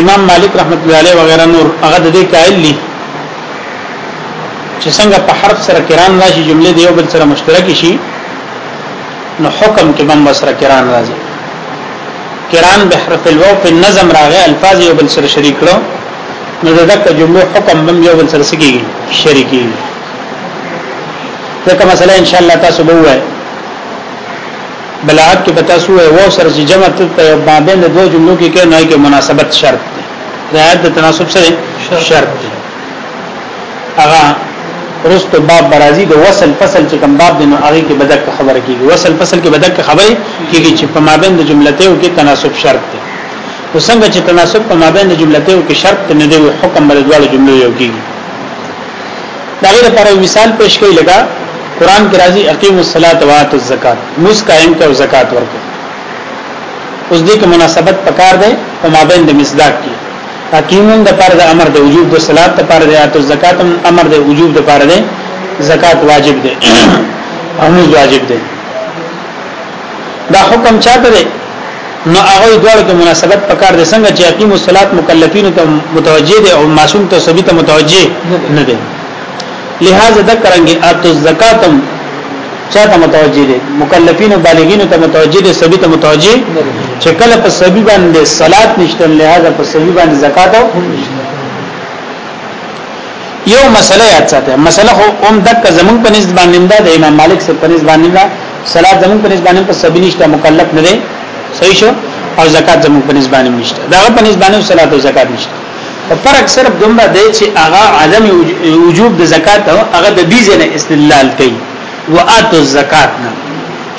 امام مالک رحمت الله علیه وغیرہ نور هغه د دې قائل دي چې څنګه په حرف سره کران راشي جمله دی یو بل سره مشترک شي نو حکم کې بم سره کران راځي کران به حرف الو په نظم راغی الفاظ یو بل سره شریک کړو نو دغه جمله حکم بم یو بل سره سګي شریکي ځکه مثلا ان شاء الله تاسو به وایي بلاغت کې پتا سو او سر چې جمع ته په مابین د دوه جملو کې کې نه کې مناسبت شرط دی رعایت د تناسب سره شرط دی هغه رست باب برازي د وصل فصل چې کوم باب دی نو هغه کې بدک خبره کیږي وصل فصل کې بدک خبره کیږي چې په مابین د جملتیو کې تناسب شرط دی نو څنګه چې تناسب په مابین د جملتیو کې شرط نه دی حکم بل دواړو جملو یو کیږي دا غیر پر مثال پیش کړي لګا قران کې راځي اقیم الصلاه و اتو الزکات موس قائم کو زکات ورکو اوس دې کې مناسبت پکار دی او مابین د مصداق کې حکیمون د پر د امر د وجوب د صلات د پر د اتو زکات امر د وجوب د پر د زکات واجب دی او موس واجب دی دا حکم چاته دی نو هغه دوړو کې مناسبت پکار دي څنګه چې اقیم الصلات مکلفین ته متوجه دي او معصوم ته سبي ته متوجه نه دي لہذا ذکرانګي اتو زکاتم چاته متوجه دي مکلفین او بالغین ته متوجه دي سبي ته متوجه چې کله په سبي باندې صلات نشته لہذا په سبي باندې زکات هم نشته یو مسله یاد ساته مسله خو هم دک زمون په نسبت باندې ده د امام مالک سره په نسبت باندې ده صلات زمون په نسبت باندې په سبي نشته مکلف نه دی صحیح شو او زکات زمون په نسبت باندې نشته دا په نسبت باندې صلات او زکات نشته په فرق صرف دومره دی چې هغه عدم وجوب د زکات او هغه د دې نه استدلال کوي واتو الزکات نه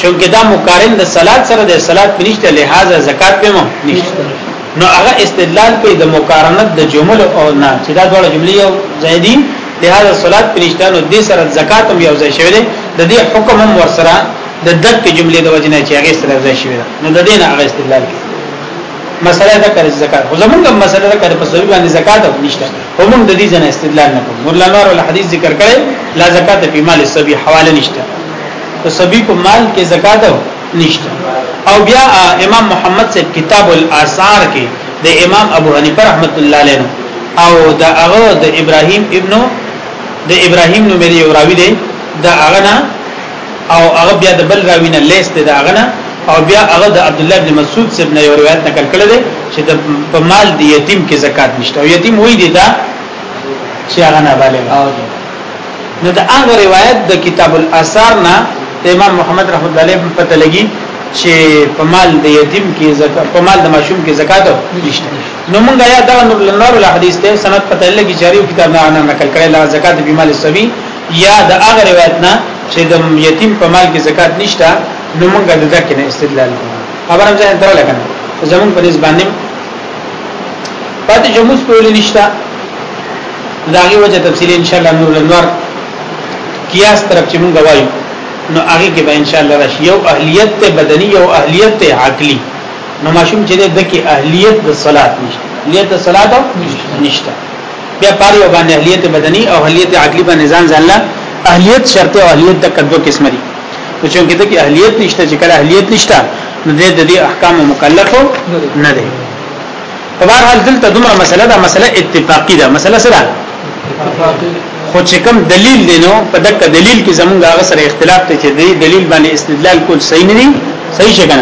چونکه دا مقارن د صلات سره د صلات پرشته لہذا زکات به مو نشته نو هغه استدلال کوي د مقارنت د جمل او نه چې دا ډول جملې یو ځای دي لهدا صلات پرشتہ نو د سره زکات هم یو ځای شوی دی د دې حکم هم ور سره د دک جملې د وجنه چې هغه سره ځای شوی دی نو د دې نه هغه استدلال کوي مسله دا کړي زکات خو زمونږ مسله دا کړي په سوي باندې زکات او نشته هم د دې جن استدلال نه کوم مولا نور ول حدیث ذکر کړي لا زکات په مال السبي حواله نشته تو سبي په مال کې زکات نشته او بیا امام محمد سے کتاب الاثار کې د امام ابو حنیفه رحمت الله علیه او د هغه د ابراهیم ابن د ابراهیم نو مری راوی دی د هغه نه او هغه بیا د بل راوی نه لیس دی د هغه نه او بیا هغه د عبد الله بن مسعود سے ابن یو روایت نقل کړل دی چې د په مال دی یتیم کې زکات نشته او یتیم وای دی دا چې هغه نه بالغ نو دا هغه روایت د کتاب الاثار نه امام محمد رحمت الله علیه پته لګي چې په مال د یتیم کې زکات په مال د ماشوم کې زکات نشته نو موږ یا دا نور لنور له حدیث ته سند پته لګي چې یو کتاب نه نه نقل کړي لا زکات په مال سوي یا د هغه روایت نه چې د یتیم په مال کې زکات نشته نو موږ د دې کې نه استدلال کوو خبرم ځان تر لګنه زمون په نسبت پاتې جموس کول نشتا داغه وجه تفصیل ان شاء الله نور الانوار قیاس طرف چې مونږ وایو نو هغه کې به ان شاء الله راشي یو اهلیت ته بدني او اهلیت ته عقلي نو ماشوم چې د کې اهلیت د صلات نشته اهلیت د صلات نشته بیا پاره یو باندې اهلیت بدني او اهلیت عقلي باندې ځان ځان لا اهلیت شرط او اهلیت د کدو قسم دي چې کې د اهلیت نشته چې کله اهلیت نشته نو دې د دې احکام مکلف نه دی په هر حال دلته دومره مسله ده مسله اتفاقی ده مسله سره خو چې کوم دلیل دی نو په دغه دلیل کې زمونږ هغه سره اختلاف ته چې دی دلیل باندې استدلال کول صحیح نه دی صحیح څنګه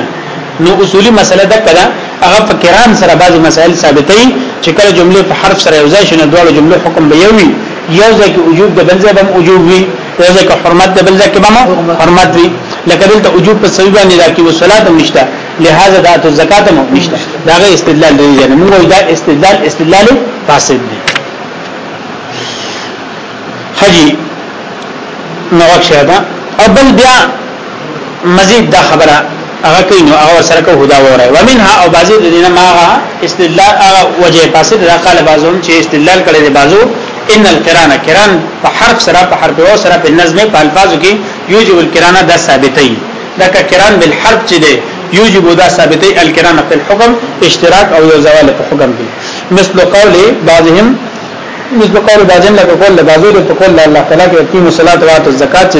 نو اصولی مسله ده کړه هغه په کران سره بعضی مسائل ثابتې چې کله جمله په حرف سره یوځای شنه دواړو جملو حکم به یوي یو ځکه وجوب د بل ځای به وجوب وي یو ځکه حرمت دی بل ځکه به مو حرمت وي لکه دلته وجوب په سبب باندې راکې و صلات هم نشته لہذا دا تو زکات هم نشته دا غي استدلال دی نه موږ دا استدلال استدلال فاسد دی حجی نو ښه ده او بل بیا مزید دا خبره هغه کینو هغه سره کو هدا وره ومنها او بعضی د دینه ماغه استدلال هغه وجه فاسد دا قال بعضهم چې استدلال کړي دي بعضو ان القران قران په حرف سره په حرف او سره په نظم په الفاظو کې یوجب القران دا ثابتې دا قران بالحرف چې دی یوجب دا ثابتې القران په الحكم اشتراک او یو زوال په حکم کې مثل قول بعضهم مثل قول بعضهم لکه قول بعضو په قول الله تعالی کې تیم صلات او زکات چې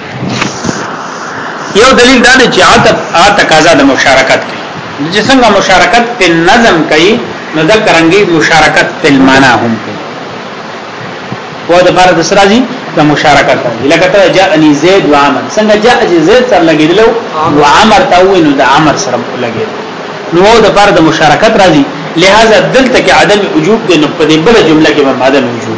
یو دلیل دا دی چې عتب ا تقاضا د مشارکت کوي چې څنګه مشارکت په نظم کوي نو د کرنګي مشارکت په معنا هم کوي و د فرض سرازي د مشارکت دی لکه ته جاءني زید و عمر څنګه جاء زید سره لګیدلو و عمر ته وې نو د عمر سره لګید نو د فرض مشارکت راځي لہذا دلته کې عدم وجوب د نقطې بل جمله کې عدم وجوب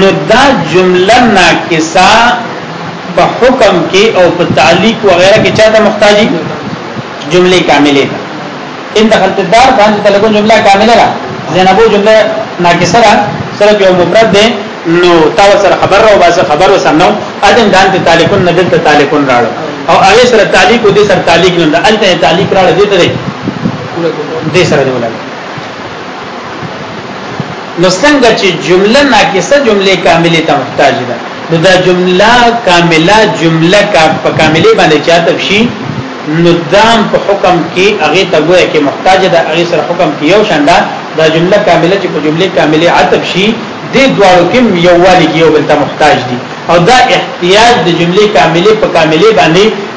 نو دا جمله ناقصه په حکم کې او په تعلیق وغیرہ کې چاته محتاجی جمله کامله ده ان دخلت الدار باندې تلګون جمله کامله ده زینبو جمله ناقصه ده صرف یو مفرد ده نو تا سره خبر راو باسه خبر وسنو اذن دان ته تعلقون ندل ته تعلقون راړو او هغه سره تعلق دې سره تعلق نه ده الته تعلق راړو دې ته دې سره دی ولګ نو څنګه چې جمله ناقصه جمله کامله ته محتاج ده نو دا جمله کامله جمله کا په کامله باندې چاته شي نو دام په حکم کې هغه ته وایي کې محتاج ده هغه سره حکم کې یو شاندا دا جمله کامله چې په جمله کامله عطف شي د دوالو کې یو والی کې یو بل ته محتاج دي او دا احتیاج د جمله کامله په کامله باندې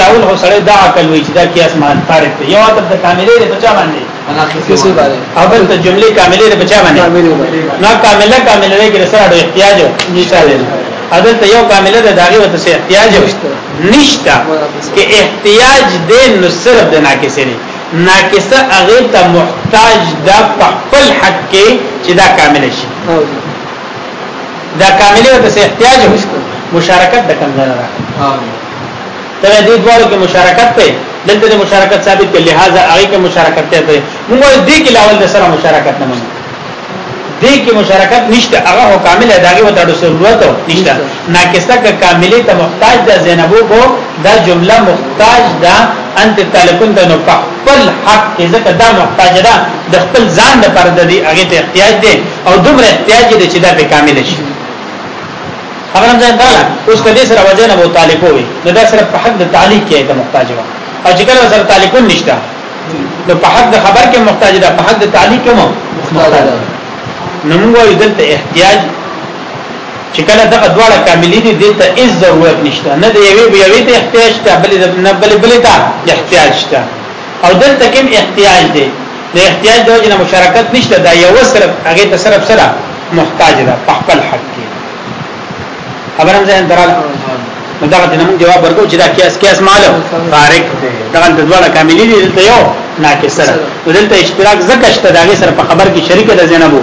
لاول هو سره دا عقل وی چې دا قیاس مان خارج دی یو عقل ته کاملې دی بچا باندې اول ته جملې کاملې دی بچا باندې نه کامله کاملې دی کې سره د احتیاج نشته دی عدل ته یو کامله ده داغه وته سه احتیاج نشته کې احتیاج دی نو صرف د ناقص نه ناقص هغه ته محتاج ده په خپل حق کې چې دا کامل شي دا کاملی او دسه احتیاج هم شکو مشارکت د کم ځای راغلی تر دې دوارو کې مشارکت ته دلته د مشارکت ثابت کړي لہذا هغه کې مشارکت ته دی موږ دې کې لاول د سره مشارکت نه منو دې کې مشارکت نشته هغه هو کامل اداري و د ضرورت نشته ناقصه ک کاملې ته محتاج د زینبو کو دا جمله محتاج دا انت تعلقون د نو په خپل حق کې ځکه دا محتاج ده د خپل ځان لپاره د دې هغه ته احتیاج دی او دومره احتیاج دی چې دا به کامل شي خبره ځان دا اوس کله سره وجه نه وو طالب وي نو دا سره په حق د تعلق کې ته محتاج و او چې کله سره تعلق نشته نو په حق د خبر کې محتاج ده په حق د تعلق کې محتاج ده نو موږ یې دلته احتیاج چې کله دغه دواړه کاملې دي د ته هیڅ ضرورت نشته نه د یوې به یوې ته احتیاج ته بل نه بل بل ته احتیاج ته او دلته کوم احتیاج دی د احتیاج د وجه مشارکت نشته دا یو صرف هغه ته صرف سره محتاج ده په خپل حق کې خبرم ځین درال نو دا ته موږ جواب ورکو چې دا کیاس کیاس مالو فارق دی دا د دواړه کاملې دي دلته یو ناقص سره دلته اشتراک زکه شته دا غي سره په خبر کې شریک ده زینبو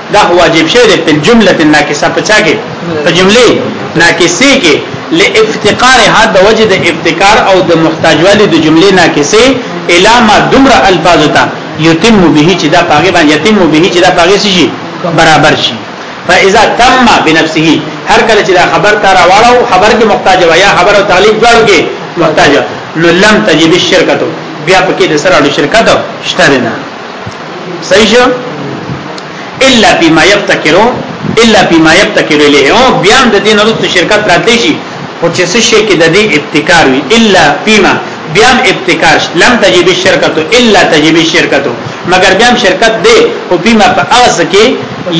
دا واجب شی دی په جمله ناقصه پچا کې په جمله ناقصه کې لافتقار هدا وجه د افتقار او د محتاجوالي د جمله ناقصه الا ما دمر الفاظ ته یتم به چې دا پاګه باندې یتم به چې دا پاګه شي برابر شي فاذا تم بنفسه هر کله چې دا خبر تا راوړو خبر کې محتاج ویا خبر او تعلق جوړو کې محتاج نو لم تجب الشرکتو بیا پکې د سره شرکت شته نه صحیح شو الا بما يبتكرو الا بما يبتكر له او بیا د دین وروسته شرکت راتلی شي او چې څه شي کې د دې ابتکار وي الا بما بیا ابتکار لم تجب الشرکت الا تجب الشرکت مگر بیا شرکت دی او بما په اغز کې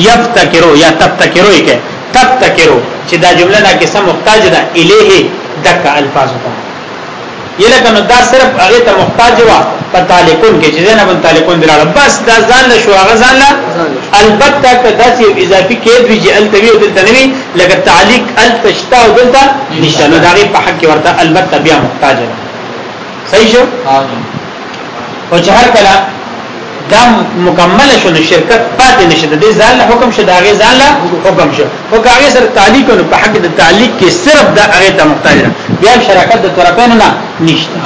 يبتكرو یا تبتكرو یې کې تبتكرو چې دا جمله نه کې سم محتاج ده الیه دک الفاظ ته یلکه نو دا صرف هغه ته محتاج و په تعلقون کې چې زنه بن تعلقون دراله بس دا ځان له شو هغه ځان له البته که داسې اضافي کې دوی چې التوی او دلته نوي لکه تعلق التشتا او دلته نشته نو دا په حق ورته البته بیا محتاج صحیح شو او چې هر کله دا مکمل شو نو شرکت پاتې نشي د دې ځان له حکم شي دا غي ځان له حکم شي او هغه سره تعلق نو په حق د تعلق کې صرف دا هغه ته محتاج بیا شراکت د طرفین نه نشته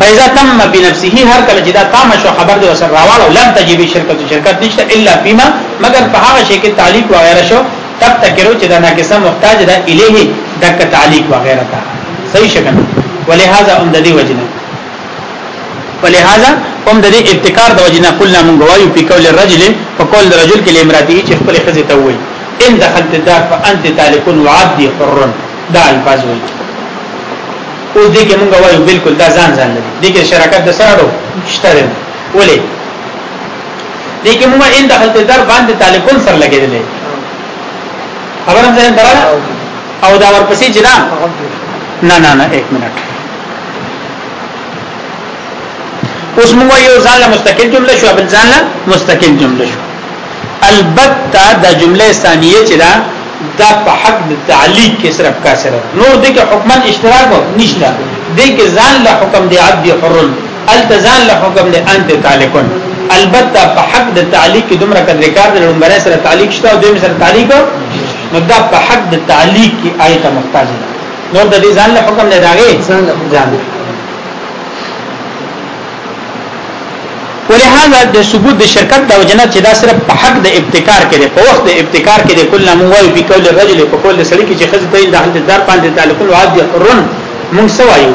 فاذا تم بنفسه هر کله چې دا تام شو خبر دی وسره راوړ او لم تجيب شرکت شرکت نشته الا فيما مگر په هغه شي کې تعلق وغیرہ شو تب تکرو چې دا ناقصه محتاج ده الیه دک تعلیق وغیرہ تا صحیح شګن ولهذا هم د دې وجنه ولهذا هم د دې ابتکار د وجنه قلنا من غوایو په قول الرجل په قول الرجل کې لمراتی چې خپل خزه ته وایي ان دخلت الدار فانت تالك وعبدي حر دا الفاظ وایي او دې کې موږ وایو بالکل دا ځان ځان لري دې کې شراکت د سره ورو شته ولې دې کې موږ ان دخلت در باندې تعلقون سره لګیدل خبرم ځین دراله او دا ورپسې چې دا نه نه نه 1 منټ اوس موږ یو ځان له مستقل جمله شو بل ځان له مستقل جمله شو البته دا جمله ثانیه چې دا دا په حق د تعلیق کې صرف کاسره نور دغه حکمن اشتراک نشته دغه ځان له حکم دی عبد حر التزان له حکم له انت تعلقن البته په حق د تعلیق کې دومره قدر کار د لومبر سره تعلیق شته او دویم سره تعلیق نو دا په حق د تعلیق کې آیت محتاج ده نو د دې ځان له حکم نه راغی ځان له ځان ولهذا د ثبوت د شرکت د وجنه چې دا صرف په حق د ابتکار کې دی په وخت د ابتکار کې دی کله مو وایو په کول رجل په کول سړي کې چې خزه ته د حد دار باندې تعلق الواد رن مونږ سوایو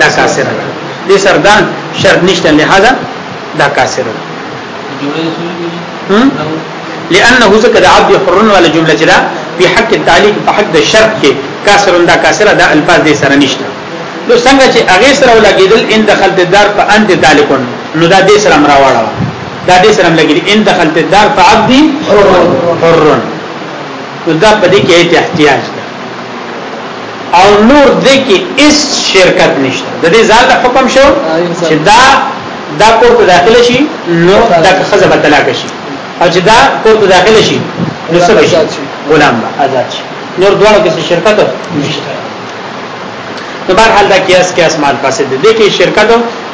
دا کاسر ده دې سر دا شرط نشته لہذا دا کاسر ده لانه ذکر د عبد حر ولا جمله جدا په حق التعليق په حق د شرط کې کاسر دا کاسر دا الفاظ دې سره نشته نو څنګه چې هغه سره ولګیدل ان دخل الدار په انت تعلقون نو دا دې سره مراواړه دا دې سره لګیدل ان دخل الدار فعبد حر نو دا په دې کې احتیاج ده او نور دې کې اس شرکت نشته د دې ځان له حکم شو چې دا دا کور ته داخله شي نو دا خزه به طلاق شي او چې دا کور ته داخله شي نو څه شي غلام به آزاد شي نور دواړو کې شرکت نشته نو بهر حال دا قیاس قیاس مال فاسد دی کې شرکت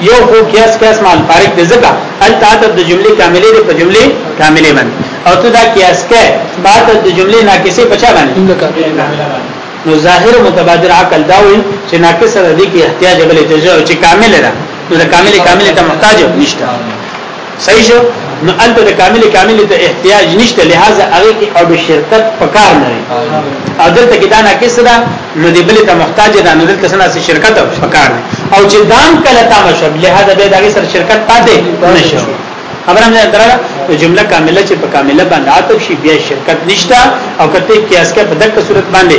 یو خو قیاس قیاس مال فارق دی ځکه التعدد د جملې کاملې دی په جملې کاملې باندې او ته دا قیاس کې بعد د جملې ناقصې بچا باندې نو ظاهر متبادر عقل دا وي چې ناقصه ده دي کې احتیاج بلې تجربه چې کامل ده نو د کامل کامل ته محتاج نشته صحیح شو نو البته د کامل کامل ته احتیاج نشته لہذا هغه کې او د شرکت پکار نه دی او دلته کې دا نه کیس ده نو د بل ته محتاج ده نو دلته سنا سي شرکت پکار نه او چې دام کله تا مشب لہذا به دغه سره شرکت پاتې نشو خبره مې درا جمله کامله چې په کامله باندې عاطف شي بیا شرکت نشته او کته کیاس کې په دغه صورت باندې